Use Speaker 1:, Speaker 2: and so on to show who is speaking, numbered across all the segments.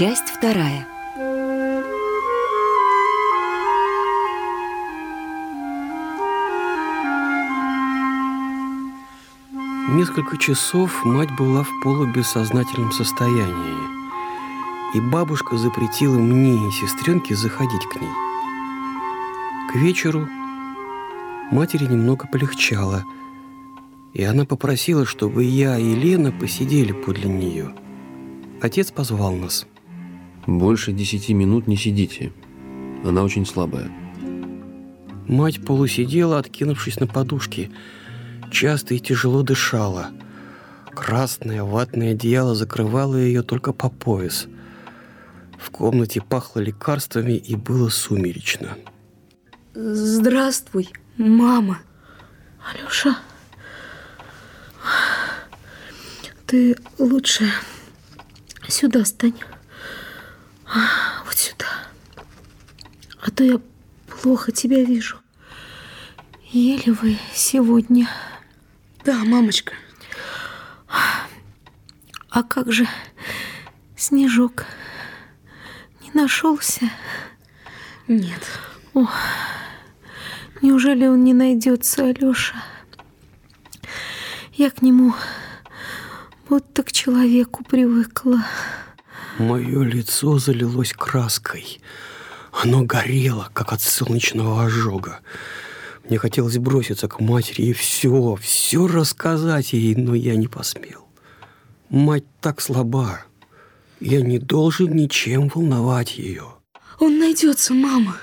Speaker 1: Часть вторая.
Speaker 2: Несколько часов мать была в полубессознательном состоянии, и бабушка запретила мне и сестренке заходить к ней. К вечеру матери немного полегчало, и она попросила, чтобы я и Лена посидели подле нее. Отец позвал нас.
Speaker 3: Больше десяти минут не сидите. Она очень слабая.
Speaker 2: Мать полусидела, откинувшись на подушки – часто и тяжело дышала. Красное ватное одеяло закрывало ее только по пояс. В комнате пахло лекарствами и было сумеречно.
Speaker 4: Здравствуй, мама. Алёша, ты лучше сюда стань. Вот сюда. А то я плохо тебя вижу. Еле вы сегодня... Да, мамочка. А как же Снежок не нашелся? Нет. О, неужели он не найдется, Алёша? Я к нему будто к человеку привыкла.
Speaker 2: Мое лицо залилось краской. Оно горело, как от солнечного ожога. Мне хотелось броситься к матери и все, все рассказать ей, но я не посмел. Мать так слаба. Я не должен ничем волновать ее.
Speaker 4: Он найдется, мама.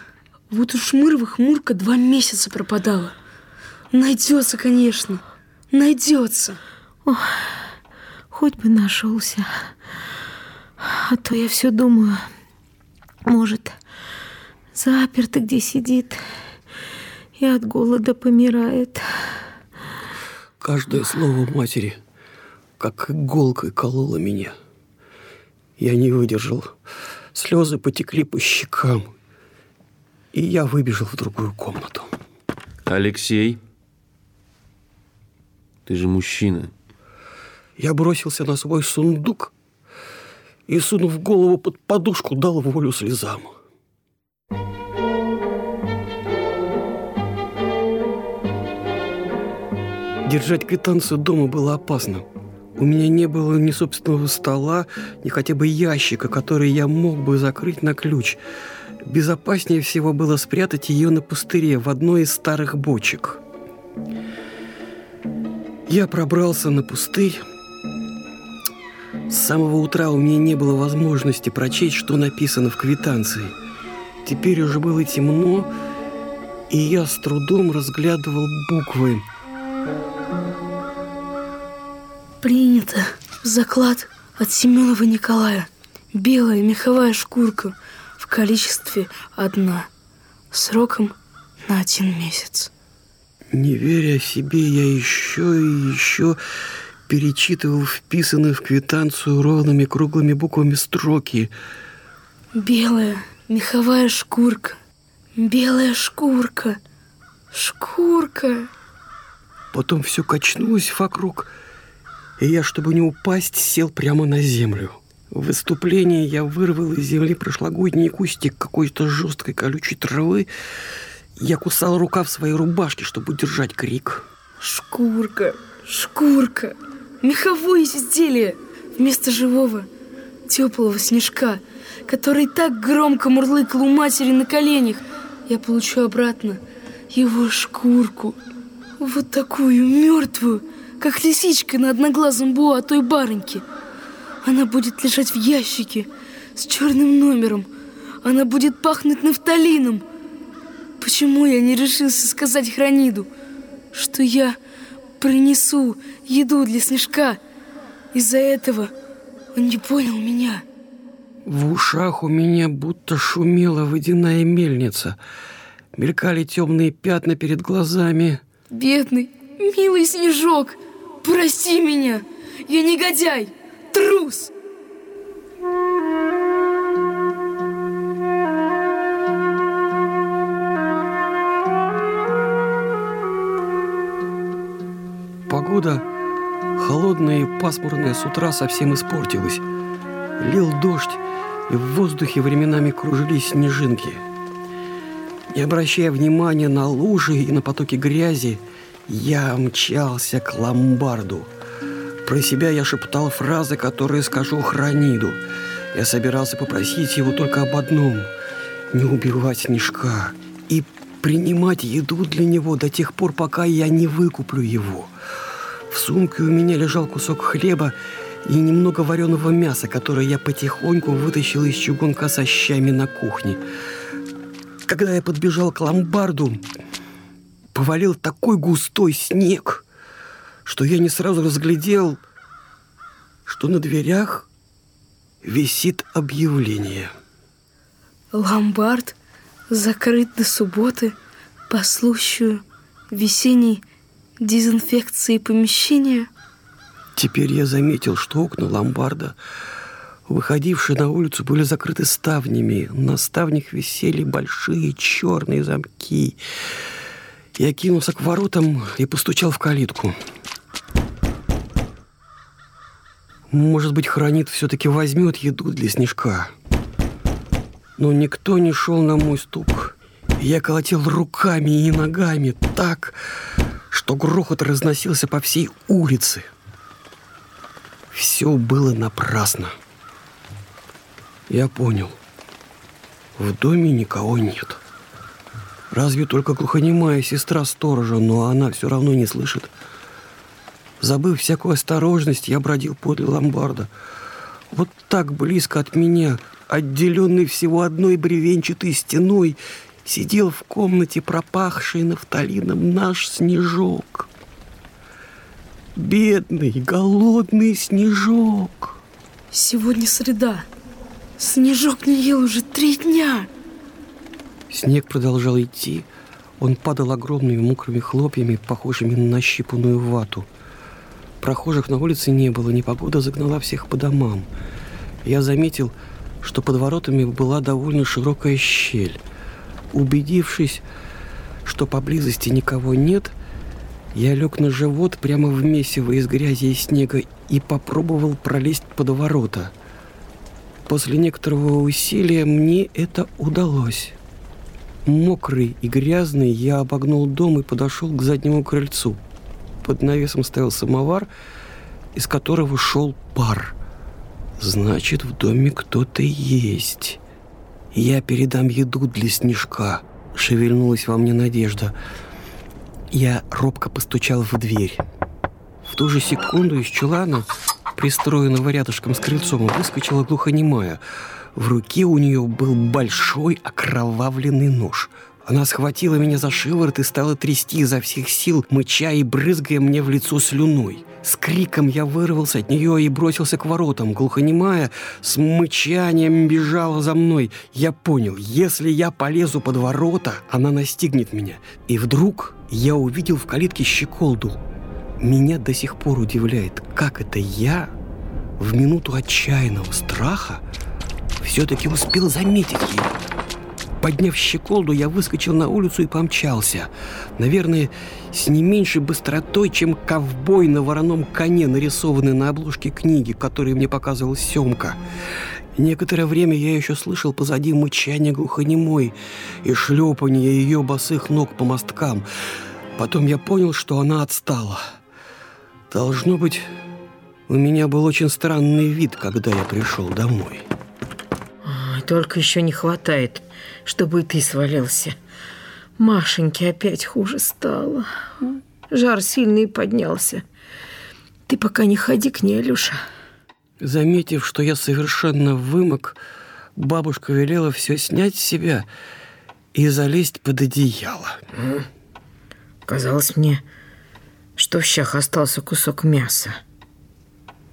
Speaker 4: Вот уж Мырвых Мурка два месяца пропадала. Найдется, конечно. Найдется. Ох, хоть бы нашелся. А то я все думаю, может, заперто где сидит и от голода помирает.
Speaker 2: Каждое слово матери как иголкой кололо меня. Я не выдержал. Слезы потекли по щекам. И я выбежал в другую комнату.
Speaker 3: Алексей, ты же мужчина.
Speaker 2: Я бросился на свой сундук и, сунув голову под подушку, дал волю слезам. Держать квитанцию дома было опасно. У меня не было ни собственного стола, ни хотя бы ящика, который я мог бы закрыть на ключ. Безопаснее всего было спрятать ее на пустыре в одной из старых бочек. Я пробрался на пустырь. С самого утра у меня не было возможности прочесть, что написано в квитанции. Теперь уже было темно, и я с трудом разглядывал буквы –
Speaker 4: Принято. Заклад от Семенова Николая. Белая меховая шкурка в количестве одна. Сроком на один месяц.
Speaker 2: Не веря себе, я еще и еще перечитывал вписанные в квитанцию ровными круглыми буквами строки.
Speaker 4: Белая меховая шкурка. Белая шкурка. Шкурка.
Speaker 2: Потом все качнулось вокруг, и я, чтобы не упасть, сел прямо на землю. В выступлении я вырвал из земли прошлогодний кустик какой-то жесткой колючей травы. Я кусал рукав своей рубашки, чтобы удержать крик.
Speaker 4: Шкурка, шкурка, меховое изделие вместо живого, теплого снежка, который так громко мурлыкал у матери на коленях. Я получу обратно его шкурку, вот такую мертвую, как лисичка на одноглазом буа той барыньки. Она будет лежать в ящике с черным номером. Она будет пахнуть нафталином. Почему я не решился сказать Храниду, что я принесу еду для Снежка? Из-за этого он не понял меня.
Speaker 2: В ушах у меня будто шумела водяная мельница. Мелькали темные пятна перед глазами.
Speaker 4: Бедный, милый Снежок, прости меня. Я негодяй, трус.
Speaker 2: Погода, холодная и пасмурная с утра, совсем испортилась. Лил дождь, и в воздухе временами кружились снежинки. Не обращая внимания на лужи и на потоки грязи, я мчался к ломбарду. Про себя я шептал фразы, которые скажу Храниду. Я собирался попросить его только об одном – не убивать снежка и принимать еду для него до тех пор, пока я не выкуплю его. В сумке у меня лежал кусок хлеба и немного вареного мяса, которое я потихоньку вытащил из чугунка со щами на кухне. Когда я подбежал к ломбарду, повалил такой густой снег, что я не сразу разглядел, что на дверях висит объявление.
Speaker 4: Ломбард закрыт до субботы по случаю весенней дезинфекции помещения.
Speaker 2: Теперь я заметил, что окна ломбарда, выходившие на улицу, были закрыты ставнями. На ставнях висели большие черные замки. Я кинулся к воротам и постучал в калитку. Может быть, хранит все-таки возьмет еду для снежка. Но никто не шел на мой стук. Я колотил руками и ногами так, что грохот разносился по всей улице. Все было напрасно. Я понял. В доме никого нет. Разве только глухонемая сестра сторожа, но она все равно не слышит. Забыв всякую осторожность, я бродил подле ломбарда. Вот так близко от меня, отделенный всего одной бревенчатой стеной, сидел в комнате, пропахшей нафталином, наш снежок. Бедный, голодный снежок.
Speaker 4: Сегодня среда. Снежок не ел уже три дня.
Speaker 2: Снег продолжал идти. Он падал огромными мокрыми хлопьями, похожими на нащипанную вату. Прохожих на улице не было, непогода загнала всех по домам. Я заметил, что под воротами была довольно широкая щель. Убедившись, что поблизости никого нет, я лег на живот прямо в месиво из грязи и снега и попробовал пролезть под ворота. После некоторого усилия мне это удалось. Мокрый и грязный, я обогнул дом и подошел к заднему крыльцу. Под навесом стоял самовар, из которого шел пар. Значит, в доме кто-то есть. Я передам еду для снежка. Шевельнулась во мне надежда. Я робко постучал в дверь. В ту же секунду из чулана, пристроенного рядышком с крыльцом, выскочила глухонемая. В руке у нее был большой окровавленный нож. Она схватила меня за шиворот и стала трясти изо всех сил, мыча и брызгая мне в лицо слюной. С криком я вырвался от нее и бросился к воротам. Глухонемая с мычанием бежала за мной. Я понял, если я полезу под ворота, она настигнет меня. И вдруг я увидел в калитке щеколду. Меня до сих пор удивляет, как это я в минуту отчаянного страха все-таки успел заметить ее. Подняв щеколду, я выскочил на улицу и помчался. Наверное, с не меньшей быстротой, чем ковбой на вороном коне, нарисованный на обложке книги, которую мне показывал Семка. Некоторое время я еще слышал позади мычание глухонемой и шлепание ее босых ног по мосткам. Потом я понял, что она отстала. Должно быть, у меня был очень странный вид, когда я пришел домой.
Speaker 1: Ой, только еще не хватает, чтобы и ты свалился. Машеньке опять хуже стало. Жар сильный поднялся. Ты пока не ходи к ней, Алюша.
Speaker 2: Заметив, что я совершенно вымок, бабушка велела все снять с себя и залезть под одеяло.
Speaker 1: Казалось мне, что в щах остался кусок мяса.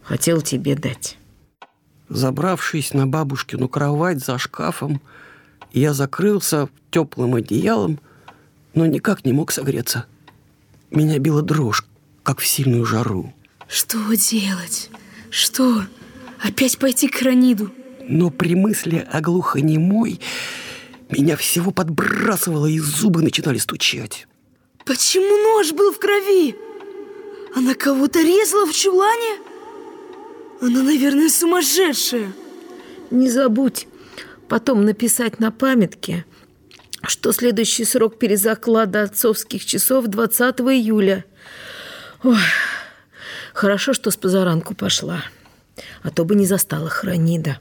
Speaker 1: Хотел тебе дать.
Speaker 2: Забравшись на бабушкину кровать за шкафом, я закрылся теплым одеялом, но никак не мог согреться. Меня била дрожь, как в сильную жару.
Speaker 4: Что делать? Что? Опять пойти к Раниду?
Speaker 2: Но при мысли о глухонемой меня всего подбрасывало, и зубы начинали стучать.
Speaker 4: Почему нож был в крови? Она кого-то резала в чулане? Она, наверное, сумасшедшая.
Speaker 1: Не забудь потом написать на памятке, что следующий срок перезаклада отцовских часов 20 июля. Ой, хорошо, что с позаранку пошла, а то бы не застала Хранида.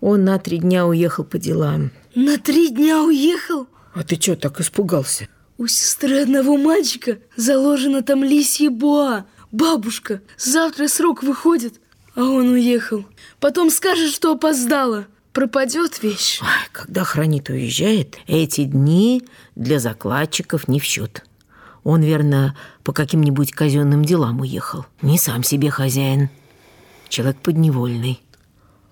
Speaker 1: Он на три дня уехал по делам.
Speaker 4: На три дня уехал?
Speaker 1: А ты что так испугался?
Speaker 4: У сестры одного мальчика заложено там лисье боа. Бабушка, завтра срок выходит, а он уехал. Потом скажет, что опоздала. Пропадет вещь.
Speaker 1: Ой, когда хранит уезжает, эти дни для закладчиков не в счет. Он, верно, по каким-нибудь казенным делам уехал. Не сам себе хозяин. Человек подневольный.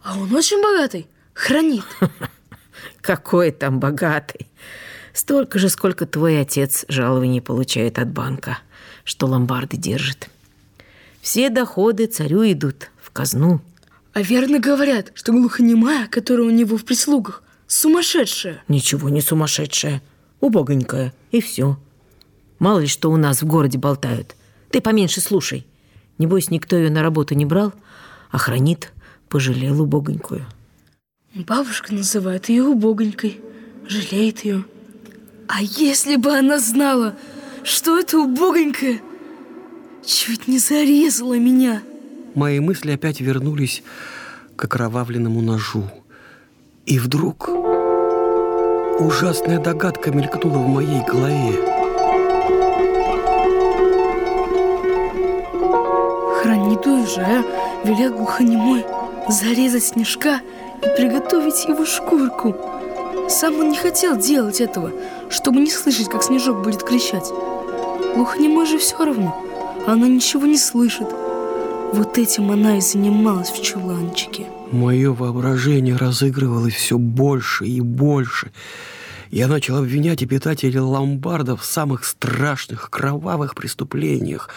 Speaker 4: А он очень богатый. Хранит.
Speaker 1: Какой там богатый. Столько же, сколько твой отец жалований получает от банка, что ломбарды держит. Все доходы царю идут в казну.
Speaker 4: А верно говорят, что глухонемая, которая у него в прислугах, сумасшедшая.
Speaker 1: Ничего не сумасшедшая, убогонькая, и все. Мало ли что у нас в городе болтают. Ты поменьше слушай. Небось, никто ее на работу не брал, а хранит, пожалел убогонькую.
Speaker 4: Бабушка называет ее убогонькой, жалеет ее. А если бы она знала, что это убогонькая, чуть не зарезала меня.
Speaker 2: Мои мысли опять вернулись к окровавленному ножу. И вдруг ужасная догадка мелькнула в моей голове.
Speaker 4: Хранит уезжая, велел глухонемой зарезать снежка и приготовить его шкурку. Сам он не хотел делать этого, чтобы не слышать, как снежок будет кричать. Глухонемой же все равно, она ничего не слышит. Вот этим она и занималась в чуланчике.
Speaker 2: Мое воображение разыгрывалось все больше и больше. Я начал обвинять обитателей ломбардов в самых страшных, кровавых преступлениях.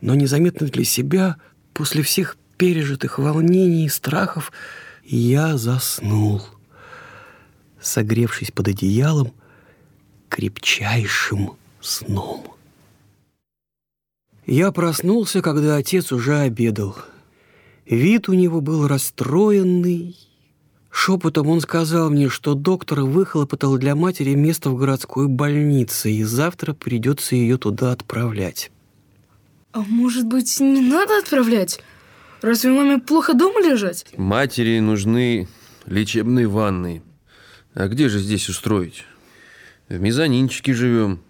Speaker 2: Но незаметно для себя, после всех пережитых волнений и страхов, я заснул, согревшись под одеялом крепчайшим сном. Я проснулся, когда отец уже обедал. Вид у него был расстроенный. Шепотом он сказал мне, что доктор выхлопотал для матери место в городской больнице, и завтра придется ее туда отправлять.
Speaker 4: А может быть, не надо отправлять? Разве маме плохо дома лежать?
Speaker 3: Матери нужны лечебные ванны. А где же здесь устроить? В мезонинчике живем.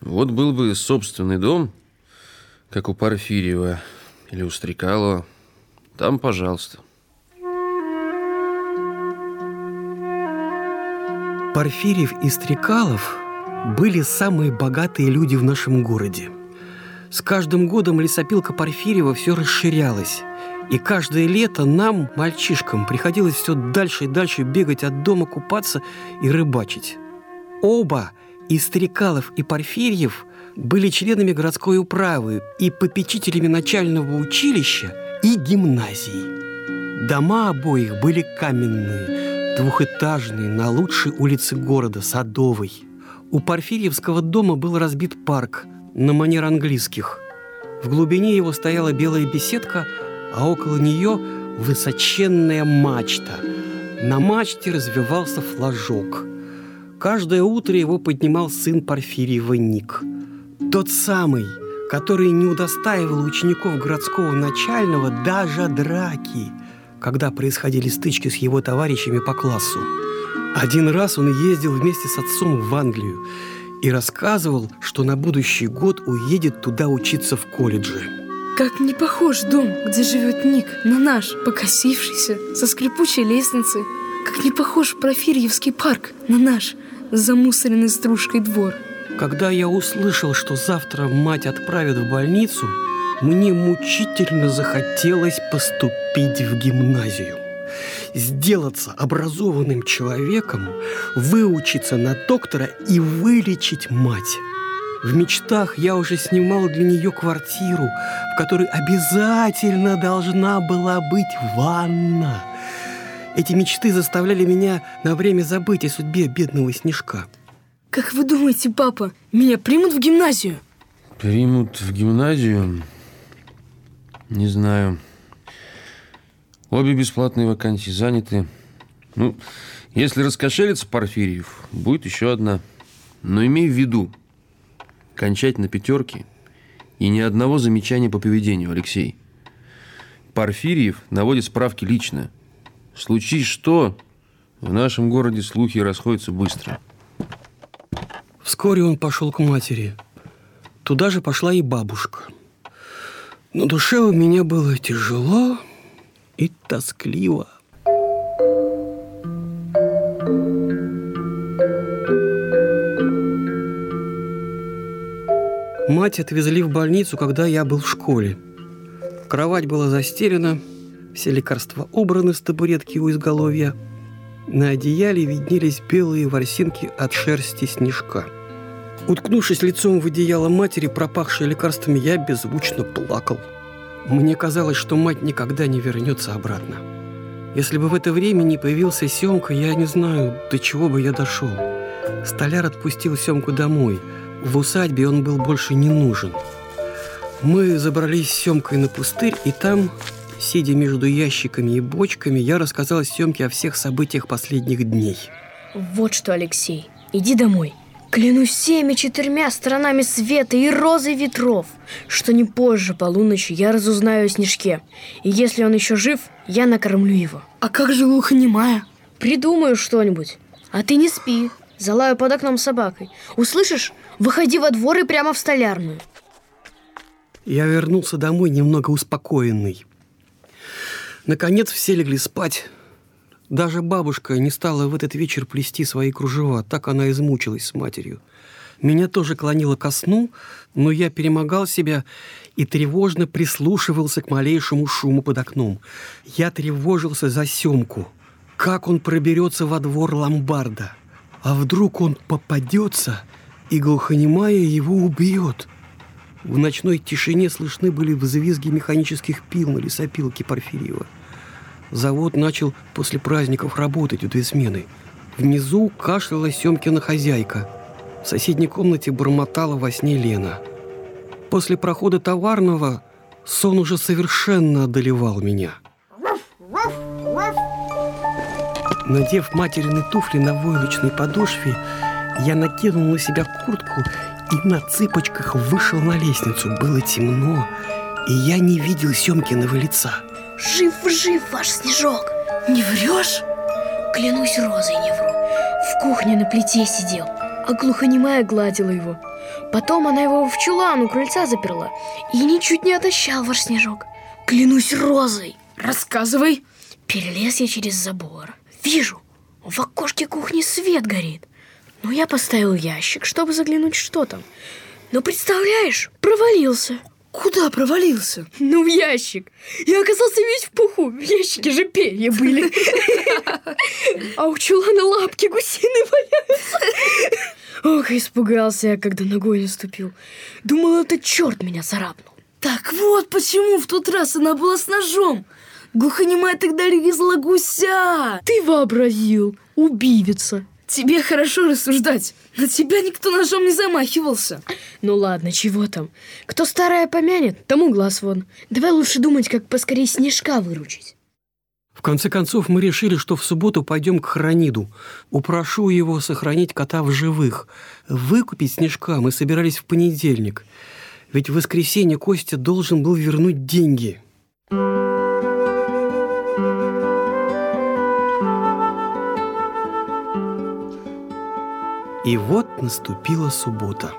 Speaker 3: Вот был бы собственный дом, как у Порфирьева или у Стрекалова. Там, пожалуйста.
Speaker 2: Порфирьев и Стрекалов были самые богатые люди в нашем городе. С каждым годом лесопилка Порфирьева все расширялась. И каждое лето нам, мальчишкам, приходилось все дальше и дальше бегать от дома, купаться и рыбачить. Оба, и Стрекалов, и Порфирьев, были членами городской управы и попечителями начального училища и гимназии. Дома обоих были каменные, двухэтажные, на лучшей улице города, Садовой. У Порфирьевского дома был разбит парк на манер английских. В глубине его стояла белая беседка, а около нее высоченная мачта. На мачте развивался флажок. Каждое утро его поднимал сын Порфирьева Ник – тот самый, который не удостаивал учеников городского начального даже драки, когда происходили стычки с его товарищами по классу. Один раз он ездил вместе с отцом в Англию и рассказывал, что на будущий год уедет туда учиться в колледже.
Speaker 4: Как не похож дом, где живет Ник, на наш, покосившийся, со скрипучей лестницей. Как не похож Профирьевский парк на наш, замусоренный стружкой двор.
Speaker 2: Когда я услышал, что завтра мать отправит в больницу, мне мучительно захотелось поступить в гимназию. Сделаться образованным человеком, выучиться на доктора и вылечить мать. В мечтах я уже снимал для нее квартиру, в которой обязательно должна была быть ванна. Эти мечты заставляли меня на время забыть о судьбе бедного снежка.
Speaker 4: Как вы думаете, папа, меня примут в гимназию?
Speaker 3: Примут в гимназию? Не знаю. Обе бесплатные вакансии заняты. Ну, если раскошелится Порфирьев, будет еще одна. Но имей в виду, кончать на пятерке и ни одного замечания по поведению, Алексей. Порфирьев наводит справки лично. Случись что, в нашем городе слухи расходятся быстро.
Speaker 2: Вскоре он пошел к матери. Туда же пошла и бабушка. На душе у меня было тяжело и тоскливо. Мать отвезли в больницу, когда я был в школе. Кровать была застелена, все лекарства убраны с табуретки у изголовья. На одеяле виднелись белые ворсинки от шерсти снежка. Уткнувшись лицом в одеяло матери, пропахшей лекарствами, я беззвучно плакал. Мне казалось, что мать никогда не вернется обратно. Если бы в это время не появился Семка, я не знаю, до чего бы я дошел. Столяр отпустил Семку домой – в усадьбе он был больше не нужен. Мы забрались с Семкой на пустырь, и там, сидя между ящиками и бочками, я рассказала Семке о всех событиях последних дней.
Speaker 5: Вот что, Алексей, иди домой. Клянусь всеми четырьмя сторонами света и розой ветров, что не позже полуночи я разузнаю о Снежке. И если он еще жив, я накормлю его.
Speaker 4: А как же глухонемая?
Speaker 5: Придумаю что-нибудь. А ты не спи. Залаю под окном собакой. Услышишь? Выходи во двор и прямо в столярную.
Speaker 2: Я вернулся домой немного успокоенный. Наконец все легли спать. Даже бабушка не стала в этот вечер плести свои кружева, так она измучилась с матерью. Меня тоже клонило ко сну, но я перемогал себя и тревожно прислушивался к малейшему шуму под окном. Я тревожился за Семку. Как он проберется во двор ломбарда? А вдруг он попадется – и глухонемая его убьет. В ночной тишине слышны были взвизги механических пил на лесопилке Порфирьева. Завод начал после праздников работать в две смены. Внизу кашляла Семкина хозяйка. В соседней комнате бормотала во сне Лена. После прохода товарного сон уже совершенно одолевал меня. Надев материны туфли на войлочной подошве, я накинул на себя куртку и на цыпочках вышел на лестницу. Было темно, и я не видел Семкиного лица.
Speaker 5: Жив, жив ваш снежок.
Speaker 4: Не врешь?
Speaker 5: Клянусь розой не вру. В кухне на плите сидел, а глухонемая гладила его. Потом она его в чулан у крыльца заперла и ничуть не отощал ваш снежок. Клянусь розой.
Speaker 4: Рассказывай.
Speaker 5: Перелез я через забор. Вижу, в окошке кухни свет горит. Ну, я поставил ящик, чтобы заглянуть, что там. Но представляешь, провалился.
Speaker 4: Куда провалился?
Speaker 5: Ну, в ящик. Я оказался весь в пуху. В ящике же перья были. А у чулана лапки гусиные валяются. Ох, испугался я, когда ногой наступил. Думал, это черт меня царапнул.
Speaker 4: Так вот почему в тот раз она была с ножом. Глухонемая тогда резала гуся.
Speaker 5: Ты вообразил, убивица.
Speaker 4: Тебе хорошо рассуждать. На тебя никто ножом не замахивался.
Speaker 5: Ну ладно, чего там. Кто старая помянет, тому глаз вон. Давай лучше думать, как поскорее снежка выручить.
Speaker 2: В конце концов, мы решили, что в субботу пойдем к Хрониду. Упрошу его сохранить кота в живых. Выкупить снежка мы собирались в понедельник. Ведь в воскресенье Костя должен был вернуть деньги. И вот наступила суббота.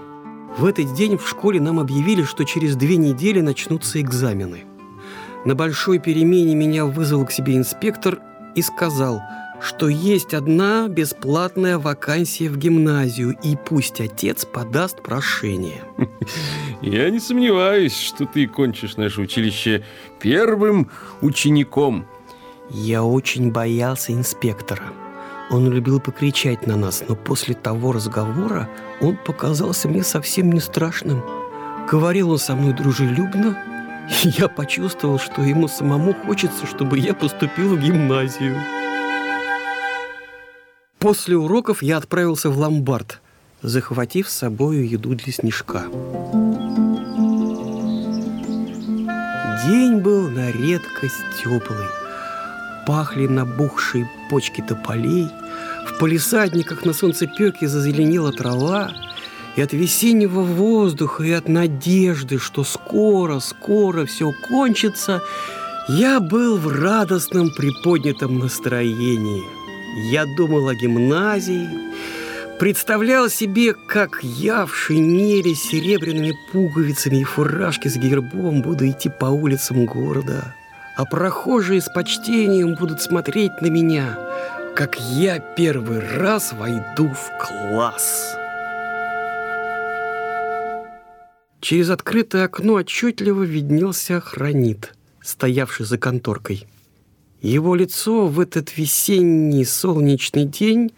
Speaker 2: В этот день в школе нам объявили, что через две недели начнутся экзамены. На большой перемене меня вызвал к себе инспектор и сказал, что есть одна бесплатная вакансия в гимназию, и пусть отец подаст прошение.
Speaker 3: Я не сомневаюсь, что ты кончишь наше училище первым учеником.
Speaker 2: Я очень боялся инспектора. Он любил покричать на нас, но после того разговора он показался мне совсем не страшным. Говорил он со мной дружелюбно, и я почувствовал, что ему самому хочется, чтобы я поступил в гимназию. После уроков я отправился в ломбард, захватив с собой еду для снежка. День был на редкость теплый. Пахли набухшие почки тополей, в полисадниках на солнцепеке зазеленела трава, и от весеннего воздуха, и от надежды, что скоро, скоро все кончится, я был в радостном приподнятом настроении. Я думал о гимназии, представлял себе, как я в шинели с серебряными пуговицами и фуражке с гербом буду идти по улицам города, а прохожие с почтением будут смотреть на меня, как я первый раз войду в класс. Через открытое окно отчетливо виднелся хранит, стоявший за конторкой. Его лицо в этот весенний солнечный день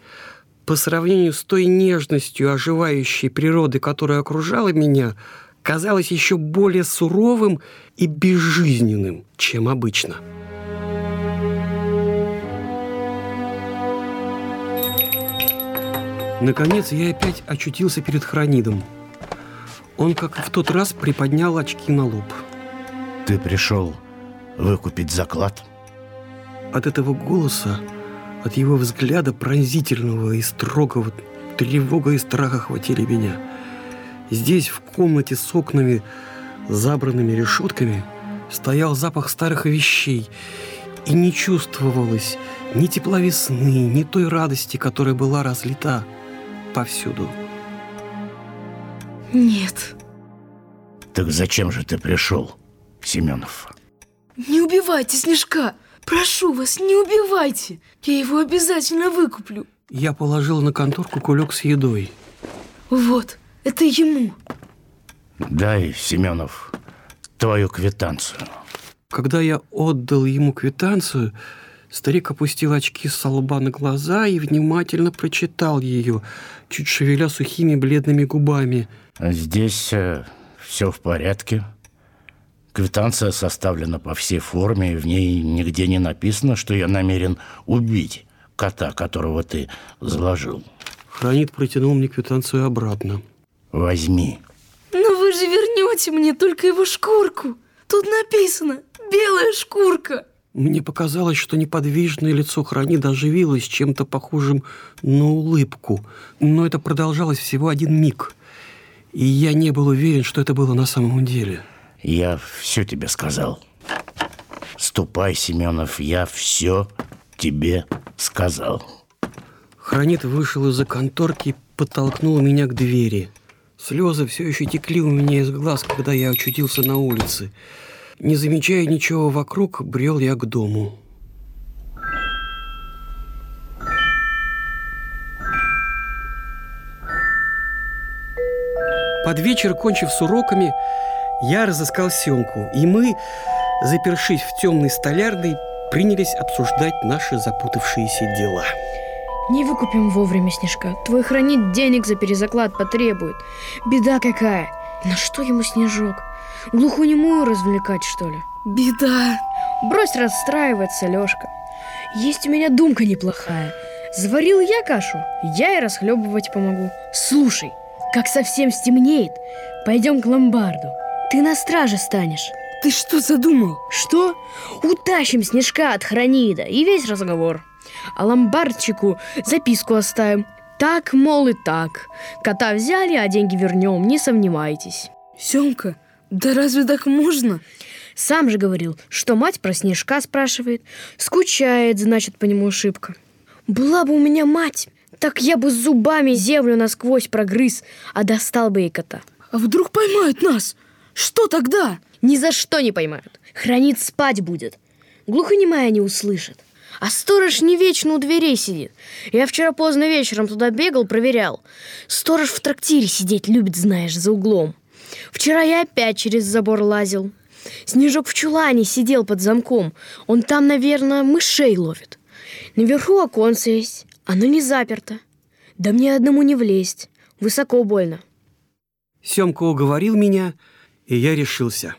Speaker 2: по сравнению с той нежностью оживающей природы, которая окружала меня, казалось еще более суровым и безжизненным, чем обычно. Наконец я опять очутился перед хранидом. Он, как и в тот раз, приподнял очки на лоб.
Speaker 6: Ты пришел выкупить заклад?
Speaker 2: От этого голоса от его взгляда пронзительного и строгого тревога и страх охватили меня. Здесь, в комнате с окнами, забранными решетками, стоял запах старых вещей, и не чувствовалось ни тепла весны, ни той радости, которая была разлита повсюду.
Speaker 4: Нет.
Speaker 6: Так зачем же ты пришел, Семенов?
Speaker 4: Не убивайте Снежка! Прошу вас, не убивайте. Я его обязательно выкуплю.
Speaker 2: Я положил на конторку кулек с едой.
Speaker 4: Вот, это ему.
Speaker 6: Дай, Семенов, твою квитанцию.
Speaker 2: Когда я отдал ему квитанцию, старик опустил очки с лба на глаза и внимательно прочитал ее, чуть шевеля сухими бледными губами.
Speaker 6: Здесь э, все в порядке. Квитанция составлена по всей форме, и в ней нигде не написано, что я намерен убить кота, которого ты заложил.
Speaker 2: Хранит протянул мне квитанцию обратно.
Speaker 6: Возьми.
Speaker 4: Но вы же вернете мне только его шкурку. Тут написано «белая шкурка».
Speaker 2: Мне показалось, что неподвижное лицо Хранида оживилось чем-то похожим на улыбку. Но это продолжалось всего один миг. И я не был уверен, что это было на самом деле.
Speaker 6: Я все тебе сказал. Ступай, Семенов, я все тебе сказал.
Speaker 2: Хранит вышел из-за конторки и подтолкнул меня к двери. Слезы все еще текли у меня из глаз, когда я очутился на улице. Не замечая ничего вокруг, брел я к дому. Под вечер, кончив с уроками, я разыскал Семку, и мы, запершись в темной столярной, принялись обсуждать наши запутавшиеся дела.
Speaker 5: Не выкупим вовремя Снежка. Твой хранит денег за перезаклад потребует. Беда какая. На что ему Снежок? Глухонемую развлекать, что ли?
Speaker 4: Беда.
Speaker 5: Брось расстраиваться, Лёшка. Есть у меня думка неплохая. Заварил я кашу, я и расхлебывать помогу. Слушай, как совсем стемнеет, пойдем к ломбарду. Ты на страже станешь.
Speaker 4: Ты что задумал?
Speaker 5: Что? Утащим снежка от хранида и весь разговор. А ломбардчику записку оставим. Так, мол, и так. Кота взяли, а деньги вернем, не сомневайтесь.
Speaker 4: Семка, да разве так можно?
Speaker 5: Сам же говорил, что мать про снежка спрашивает. Скучает, значит, по нему ошибка. Была бы у меня мать, так я бы зубами землю насквозь прогрыз, а достал бы ей кота.
Speaker 4: А вдруг поймают нас? Что тогда?
Speaker 5: Ни за что не поймают. Хранит спать будет. Глухонемая не услышит. А сторож не вечно у дверей сидит. Я вчера поздно вечером туда бегал, проверял. Сторож в трактире сидеть любит, знаешь, за углом. Вчера я опять через забор лазил. Снежок в чулане сидел под замком. Он там, наверное, мышей ловит. Наверху оконце есть. Оно не заперто. Да мне одному не влезть. Высоко больно.
Speaker 2: Семка уговорил меня, и я решился.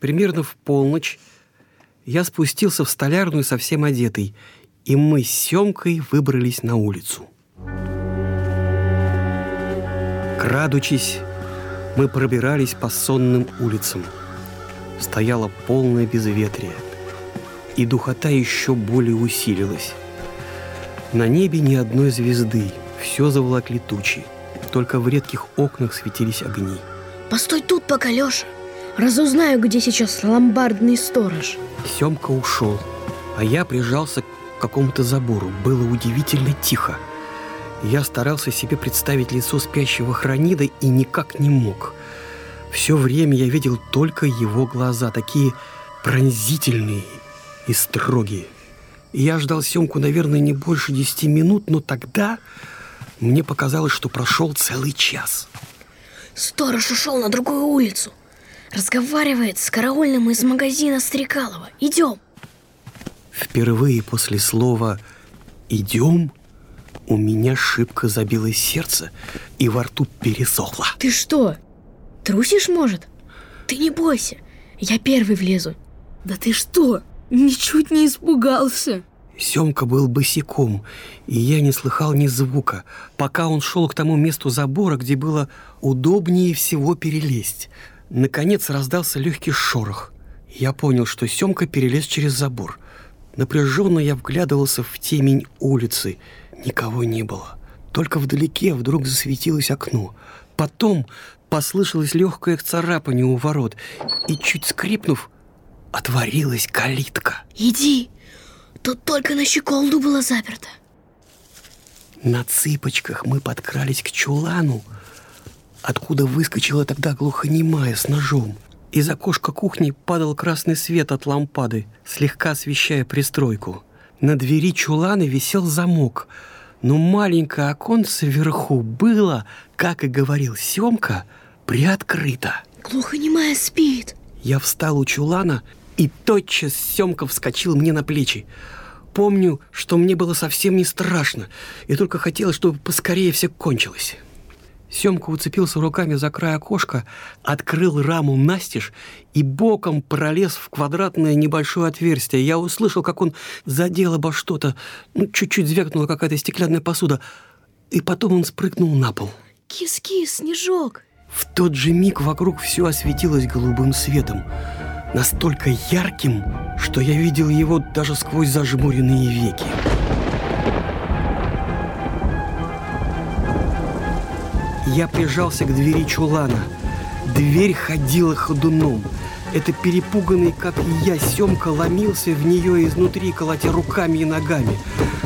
Speaker 2: Примерно в полночь я спустился в столярную совсем одетый, и мы с Семкой выбрались на улицу. Крадучись, мы пробирались по сонным улицам. Стояло полное безветрие. и духота еще более усилилась. На небе ни одной звезды, все заволокли тучи. Только в редких окнах светились огни.
Speaker 5: Постой тут пока, Леша. Разузнаю, где сейчас ломбардный сторож.
Speaker 2: Семка ушел, а я прижался к какому-то забору. Было удивительно тихо. Я старался себе представить лицо спящего хранида и никак не мог. Все время я видел только его глаза, такие пронзительные и строгие. И я ждал Семку, наверное, не больше десяти минут, но тогда мне показалось, что прошел целый час.
Speaker 5: Сторож ушел на другую улицу. Разговаривает с караульным из магазина Стрекалова. Идем.
Speaker 2: Впервые после слова «идем» у меня шибко забилось сердце и во рту пересохло.
Speaker 5: Ты что, трусишь, может? Ты не бойся, я первый влезу.
Speaker 4: Да ты что, ничуть не испугался?
Speaker 2: Семка был босиком, и я не слыхал ни звука, пока он шел к тому месту забора, где было удобнее всего перелезть. Наконец раздался легкий шорох. Я понял, что Семка перелез через забор. Напряженно я вглядывался в темень улицы. Никого не было. Только вдалеке вдруг засветилось окно. Потом послышалось легкое царапание у ворот, и, чуть скрипнув, отворилась калитка.
Speaker 5: Иди, тут только на щеколду было заперто.
Speaker 2: На цыпочках мы подкрались к чулану, откуда выскочила тогда глухонемая с ножом. Из окошка кухни падал красный свет от лампады, слегка освещая пристройку. На двери чулана висел замок, но маленькое оконце вверху было, как и говорил Семка, приоткрыто.
Speaker 5: Глухонемая спит.
Speaker 2: Я встал у чулана, и тотчас Семка вскочил мне на плечи. Помню, что мне было совсем не страшно, и только хотелось, чтобы поскорее все кончилось. Семка уцепился руками за край окошка, открыл раму настежь и боком пролез в квадратное небольшое отверстие. Я услышал, как он задел обо что-то, ну, чуть-чуть звякнула какая-то стеклянная посуда, и потом он спрыгнул на пол.
Speaker 5: Кис-кис, снежок.
Speaker 2: В тот же миг вокруг все осветилось голубым светом, настолько ярким, что я видел его даже сквозь зажмуренные веки. Я прижался к двери чулана. Дверь ходила ходуном. Это перепуганный, как и я, Семка ломился в нее изнутри, колотя руками и ногами.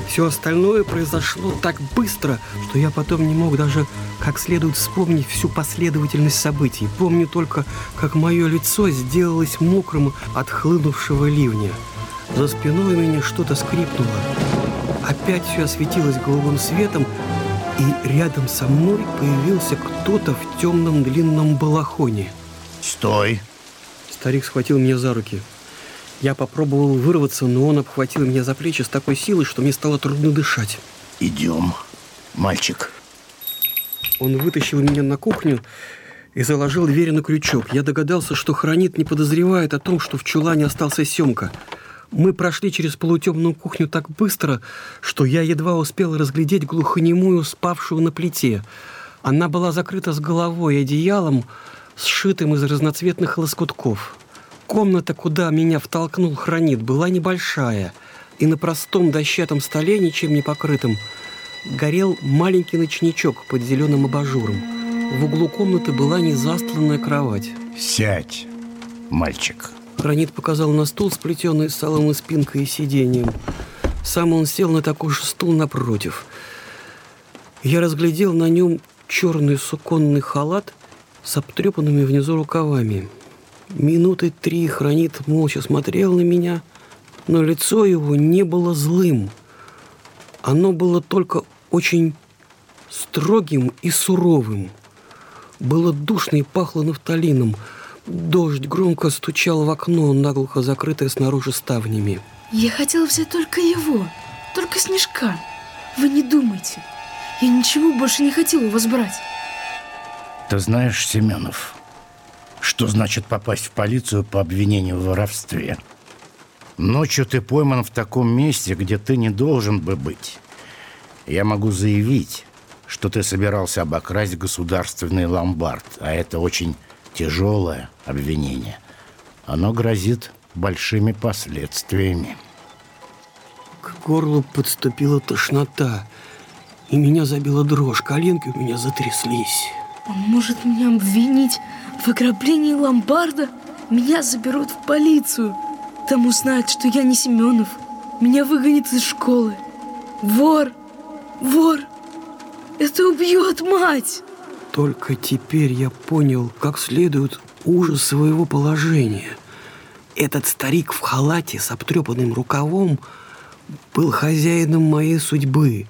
Speaker 2: Все остальное произошло так быстро, что я потом не мог даже как следует вспомнить всю последовательность событий. Помню только, как мое лицо сделалось мокрым от хлынувшего ливня. За спиной у меня что-то скрипнуло. Опять все осветилось голубым светом, и рядом со мной появился кто-то в темном длинном балахоне.
Speaker 6: Стой!
Speaker 2: Старик схватил меня за руки. Я попробовал вырваться, но он обхватил меня за плечи с такой силой, что мне стало трудно дышать.
Speaker 6: Идем, мальчик.
Speaker 2: Он вытащил меня на кухню и заложил дверь на крючок. Я догадался, что хранит не подозревает о том, что в чулане остался Семка. Мы прошли через полутемную кухню так быстро, что я едва успел разглядеть глухонемую, спавшую на плите. Она была закрыта с головой одеялом, сшитым из разноцветных лоскутков. Комната, куда меня втолкнул хранит, была небольшая, и на простом дощатом столе, ничем не покрытом, горел маленький ночничок под зеленым абажуром. В углу комнаты была незастланная кровать.
Speaker 6: Сядь, мальчик.
Speaker 2: Гранит показал на стул, сплетенный столом и спинкой и сиденьем. Сам он сел на такой же стул напротив. Я разглядел на нем черный суконный халат с обтрепанными внизу рукавами. Минуты три Хранит молча смотрел на меня, но лицо его не было злым. Оно было только очень строгим и суровым. Было душно и пахло нафталином – Дождь громко стучал в окно, наглухо закрытое снаружи ставнями.
Speaker 4: Я хотела взять только его, только снежка. Вы не думайте. Я ничего больше не хотела у вас брать.
Speaker 6: Ты знаешь, Семенов, что значит попасть в полицию по обвинению в воровстве? Ночью ты пойман в таком месте, где ты не должен бы быть. Я могу заявить, что ты собирался обокрасть государственный ломбард, а это очень тяжелое обвинение. Оно грозит большими последствиями.
Speaker 2: К горлу подступила тошнота, и меня забила дрожь, коленки у меня затряслись.
Speaker 4: Он может меня обвинить в ограблении ломбарда? Меня заберут в полицию. Там узнают, что я не Семенов. Меня выгонят из школы. Вор! Вор! Это убьет мать!
Speaker 2: Только теперь я понял, как следует ужас своего положения. Этот старик в халате с обтрепанным рукавом был хозяином моей судьбы,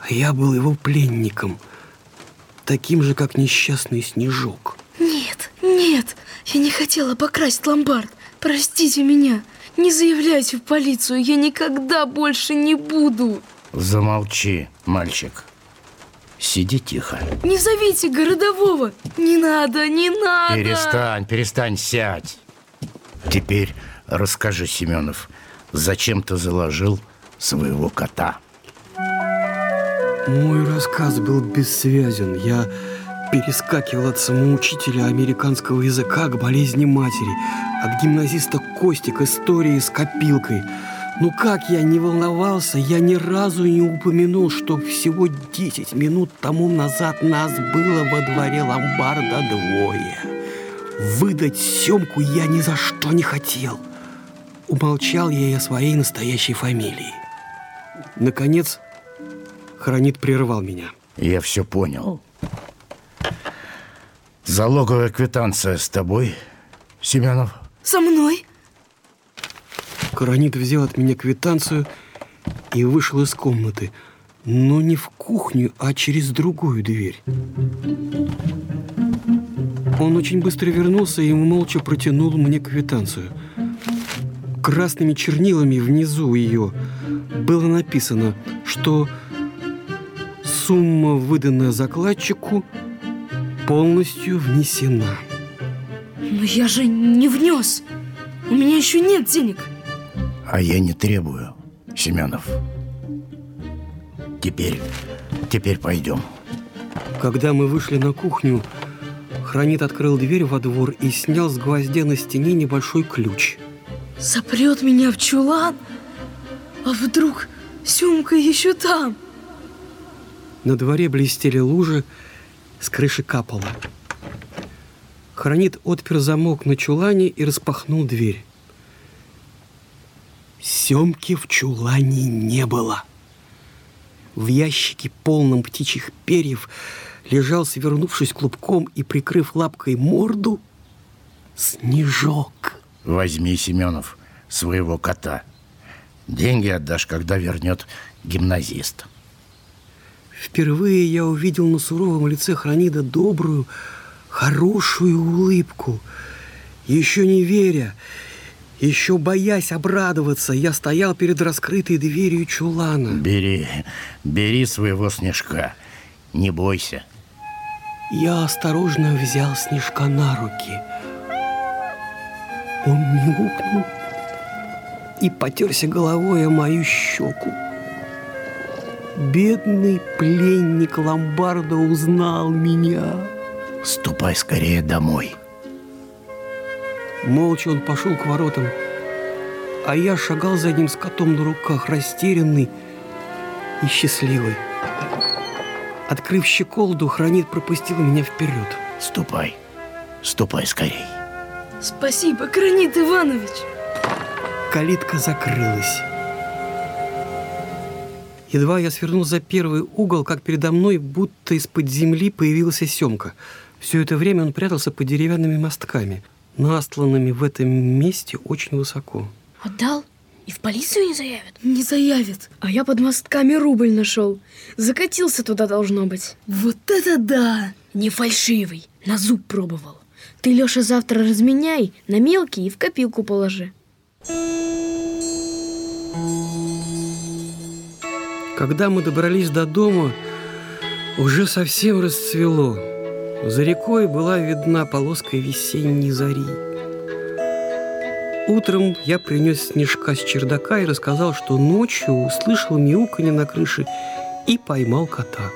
Speaker 2: а я был его пленником, таким же, как несчастный снежок.
Speaker 4: Нет, нет, я не хотела покрасть ломбард. Простите меня. Не заявляйте в полицию, я никогда больше не буду.
Speaker 6: Замолчи, мальчик. Сиди тихо.
Speaker 4: Не зовите городового. Не надо, не надо.
Speaker 6: Перестань, перестань, сядь. Теперь расскажи, Семенов, зачем ты заложил своего кота?
Speaker 2: Мой рассказ был бессвязен. Я перескакивал от самоучителя американского языка к болезни матери, от гимназиста Кости к истории с копилкой. Ну как я не волновался, я ни разу не упомянул, что всего 10 минут тому назад нас было во дворе ломбарда двое. Выдать Семку я ни за что не хотел. Умолчал я и о своей настоящей фамилии. Наконец, Хранит прервал меня.
Speaker 6: Я все понял. Залоговая квитанция с тобой, Семенов?
Speaker 4: Со мной?
Speaker 2: Коронит взял от меня квитанцию и вышел из комнаты, но не в кухню, а через другую дверь. Он очень быстро вернулся и молча протянул мне квитанцию. Красными чернилами внизу ее было написано, что сумма, выданная закладчику, полностью внесена.
Speaker 4: Но я же не внес. У меня еще нет денег.
Speaker 6: А я не требую, Семенов. Теперь, теперь пойдем.
Speaker 2: Когда мы вышли на кухню, Хранит открыл дверь во двор и снял с гвоздя на стене небольшой ключ.
Speaker 4: Запрет меня в чулан? А вдруг Семка еще там?
Speaker 2: На дворе блестели лужи, с крыши капало. Хранит отпер замок на чулане и распахнул дверь. Семки в чулане не было. В ящике, полном птичьих перьев, лежал, свернувшись клубком и прикрыв лапкой морду, снежок.
Speaker 6: Возьми, Семенов, своего кота. Деньги отдашь, когда вернет гимназист.
Speaker 2: Впервые я увидел на суровом лице Хранида добрую, хорошую улыбку. Еще не веря, еще боясь обрадоваться, я стоял перед раскрытой дверью чулана.
Speaker 6: Бери, бери своего снежка. Не бойся.
Speaker 2: Я осторожно взял снежка на руки. Он мяукнул и потерся головой о мою щеку. Бедный пленник ломбарда узнал меня.
Speaker 6: Ступай скорее домой.
Speaker 2: Молча он пошел к воротам, а я шагал за ним с котом на руках, растерянный и счастливый. Открыв щеколду, хранит пропустил меня вперед.
Speaker 6: Ступай, ступай скорей.
Speaker 4: Спасибо, Кранит Иванович.
Speaker 2: Калитка закрылась. Едва я свернул за первый угол, как передо мной, будто из-под земли появился Семка. Все это время он прятался под деревянными мостками, настланными в этом месте очень высоко.
Speaker 5: Отдал? И в полицию не заявят?
Speaker 4: Не заявит.
Speaker 5: А я под мостками рубль нашел. Закатился туда должно быть.
Speaker 4: Вот это да!
Speaker 5: Не фальшивый. На зуб пробовал. Ты, Леша, завтра разменяй на мелкий и в копилку положи.
Speaker 2: Когда мы добрались до дома, уже совсем расцвело. За рекой была видна полоска весенней зари. Утром я принес снежка с чердака и рассказал, что ночью услышал мяуканье на крыше и поймал кота.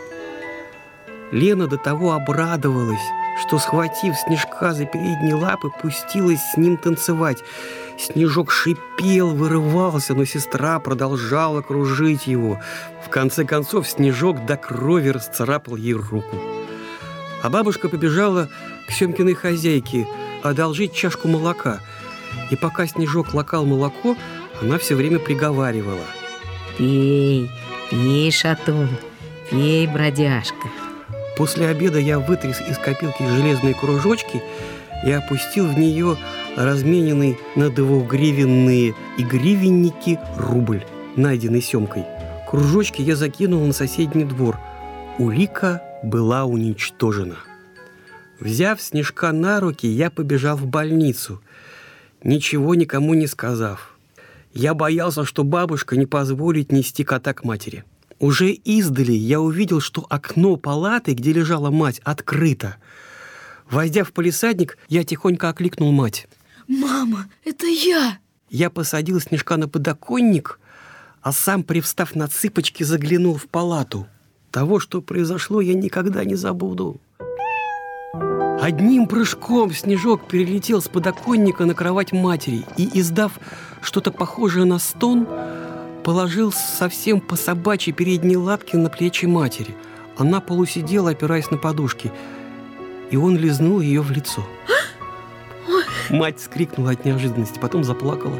Speaker 2: Лена до того обрадовалась, что, схватив Снежка за передние лапы, пустилась с ним танцевать. Снежок шипел, вырывался, но сестра продолжала кружить его. В конце концов, Снежок до крови расцарапал ей руку. А бабушка побежала к Семкиной хозяйке одолжить чашку молока. И пока Снежок лакал молоко, она все время приговаривала.
Speaker 1: Пей, пей, шатун, пей, бродяжка.
Speaker 2: После обеда я вытряс из копилки железные кружочки и опустил в нее размененный на двухгривенные и гривенники рубль, найденный Семкой. Кружочки я закинул на соседний двор. Улика была уничтожена. Взяв снежка на руки, я побежал в больницу, ничего никому не сказав. Я боялся, что бабушка не позволит нести кота к матери. Уже издали я увидел, что окно палаты, где лежала мать, открыто. Войдя в полисадник, я тихонько окликнул мать.
Speaker 4: Мама, это я!
Speaker 2: Я посадил снежка на подоконник, а сам, привстав на цыпочки, заглянул в палату. Того, что произошло, я никогда не забуду. Одним прыжком снежок перелетел с подоконника на кровать матери и, издав что-то похожее на стон, положил совсем по собачьей передние лапки на плечи матери. Она полусидела, опираясь на подушки, и он лизнул ее в лицо. Мать скрикнула от неожиданности, потом заплакала.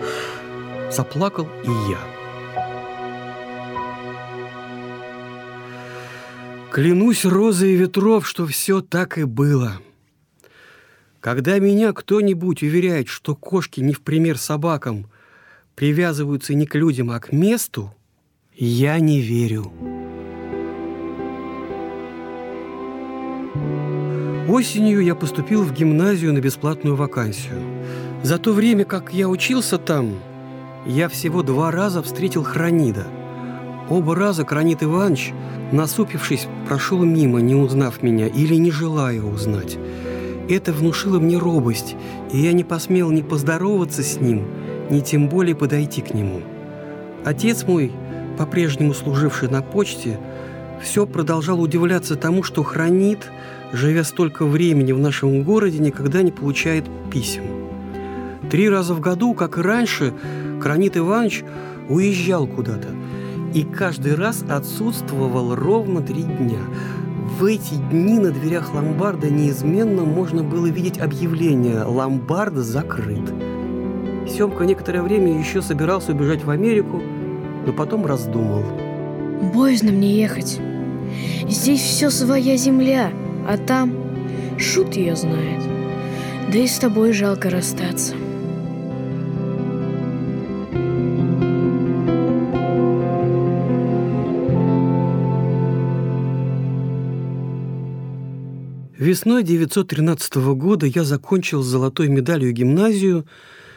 Speaker 2: Заплакал и я. Клянусь розой ветров, что все так и было. Когда меня кто-нибудь уверяет, что кошки не в пример собакам привязываются не к людям, а к месту, я не верю. Осенью я поступил в гимназию на бесплатную вакансию. За то время, как я учился там, я всего два раза встретил Хранида. Оба раза Кранит Иванович, насупившись, прошел мимо, не узнав меня или не желая узнать. Это внушило мне робость, и я не посмел ни поздороваться с ним, ни тем более подойти к нему. Отец мой, по-прежнему служивший на почте, все продолжал удивляться тому, что хранит, живя столько времени в нашем городе, никогда не получает писем. Три раза в году, как и раньше, Кранит Иванович уезжал куда-то и каждый раз отсутствовал ровно три дня. В эти дни на дверях ломбарда неизменно можно было видеть объявление «Ломбард закрыт». Семка некоторое время еще собирался убежать в Америку, но потом раздумал.
Speaker 5: Боязно мне ехать. Здесь все своя земля, а там шут ее знает. Да и с тобой жалко расстаться.
Speaker 2: Весной 913 года я закончил с золотой медалью гимназию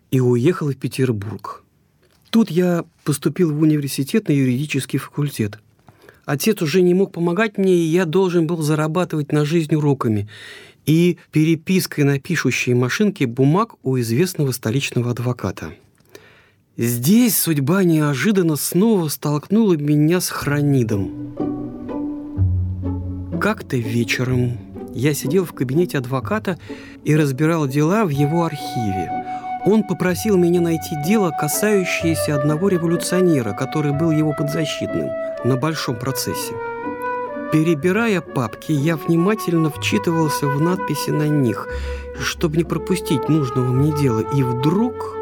Speaker 2: и уехал в Петербург. Тут я поступил в университет на юридический факультет. Отец уже не мог помогать мне, и я должен был зарабатывать на жизнь уроками и перепиской на пишущей машинке бумаг у известного столичного адвоката. Здесь судьба неожиданно снова столкнула меня с Хронидом. Как-то вечером я сидел в кабинете адвоката и разбирал дела в его архиве. Он попросил меня найти дело, касающееся одного революционера, который был его подзащитным на большом процессе. Перебирая папки, я внимательно вчитывался в надписи на них, чтобы не пропустить нужного мне дела. И вдруг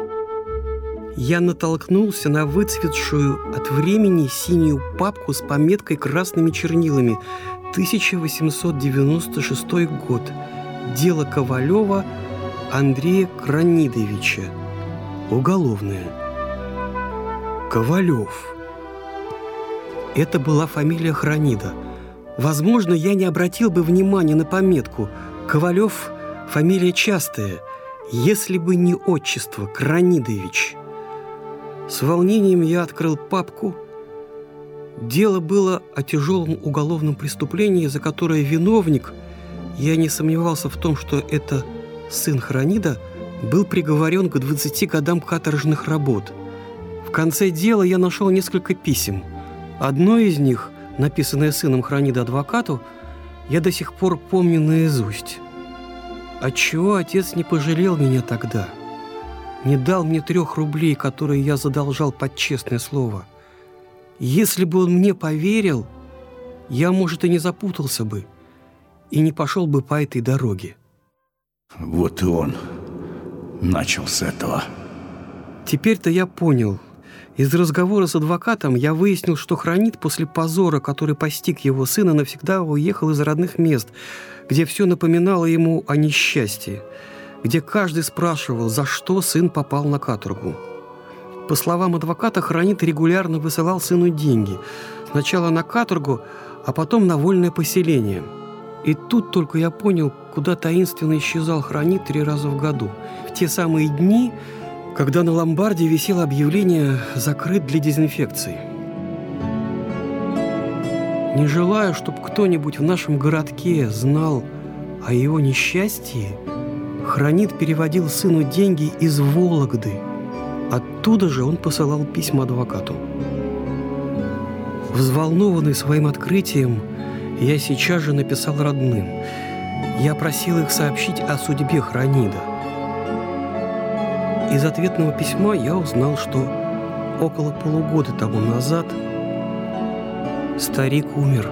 Speaker 2: я натолкнулся на выцветшую от времени синюю папку с пометкой красными чернилами 1896 год. Дело Ковалева Андрея Кранидовича. Уголовное. Ковалев. Это была фамилия Хранида. Возможно, я не обратил бы внимания на пометку. Ковалев – фамилия частая, если бы не отчество Кранидович. С волнением я открыл папку – Дело было о тяжелом уголовном преступлении, за которое виновник, я не сомневался в том, что это сын Хранида, был приговорен к 20 годам каторжных работ. В конце дела я нашел несколько писем. Одно из них, написанное сыном Хранида адвокату, я до сих пор помню наизусть. Отчего отец не пожалел меня тогда? Не дал мне трех рублей, которые я задолжал под честное слово. Если бы он мне поверил, я, может, и не запутался бы и не пошел бы по этой дороге.
Speaker 6: Вот и он начал с этого.
Speaker 2: Теперь-то я понял. Из разговора с адвокатом я выяснил, что хранит после позора, который постиг его сына, навсегда уехал из родных мест, где все напоминало ему о несчастье, где каждый спрашивал, за что сын попал на каторгу. По словам адвоката, хранит регулярно высылал сыну деньги. Сначала на каторгу, а потом на вольное поселение. И тут только я понял, куда таинственно исчезал хранит три раза в году. В те самые дни, когда на ломбарде висело объявление «Закрыт для дезинфекции». Не желаю, чтобы кто-нибудь в нашем городке знал о его несчастье, Хранит переводил сыну деньги из Вологды. Оттуда же он посылал письма адвокату. Взволнованный своим открытием, я сейчас же написал родным. Я просил их сообщить о судьбе Хранида. Из ответного письма я узнал, что около полугода тому назад старик умер.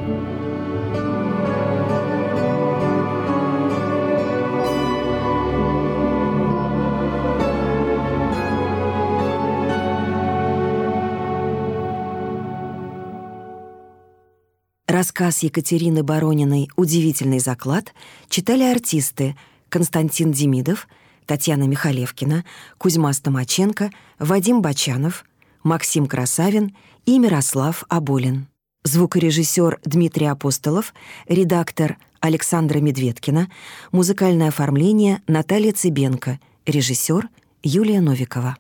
Speaker 7: Рассказ Екатерины Барониной «Удивительный заклад» читали артисты Константин Демидов, Татьяна Михалевкина, Кузьма Стомаченко, Вадим Бачанов, Максим Красавин и Мирослав Аболин. Звукорежиссер Дмитрий Апостолов, редактор Александра Медведкина, музыкальное оформление Наталья Цыбенко, режиссер Юлия Новикова.